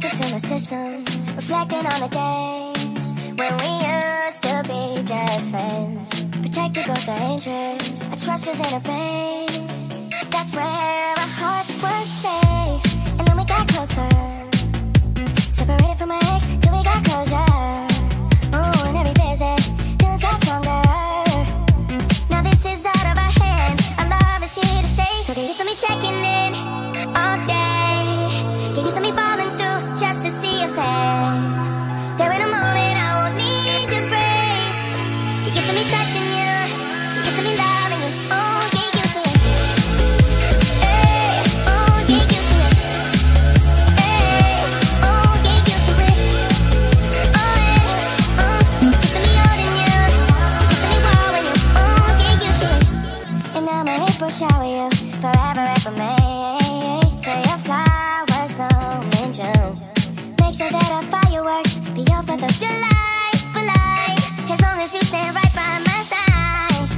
system, reflecting on the days when we used to be just friends. Protected both our interests, our trust was in a bank. That's where our hearts were safe, and then we got closer. Separated from my ex till we got closure. Oh, and every visit feels got stronger. Now this is out of our hands. Our love is here to stay. So get used to me checking in all day. Get used to me for me. So your flowers bloom in June. Make sure that our fireworks be your Fourth of July, July. As long as you stay right by my side,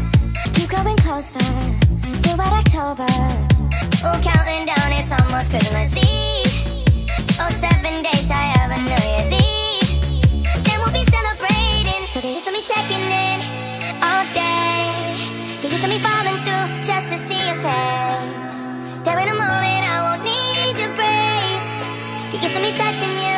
keep growing closer. Throughout October, oh, counting down, it's almost Christmas Eve. Oh, seven days shy of a New Year's Eve. Then we'll be celebrating. So they used to be checking in. touching you.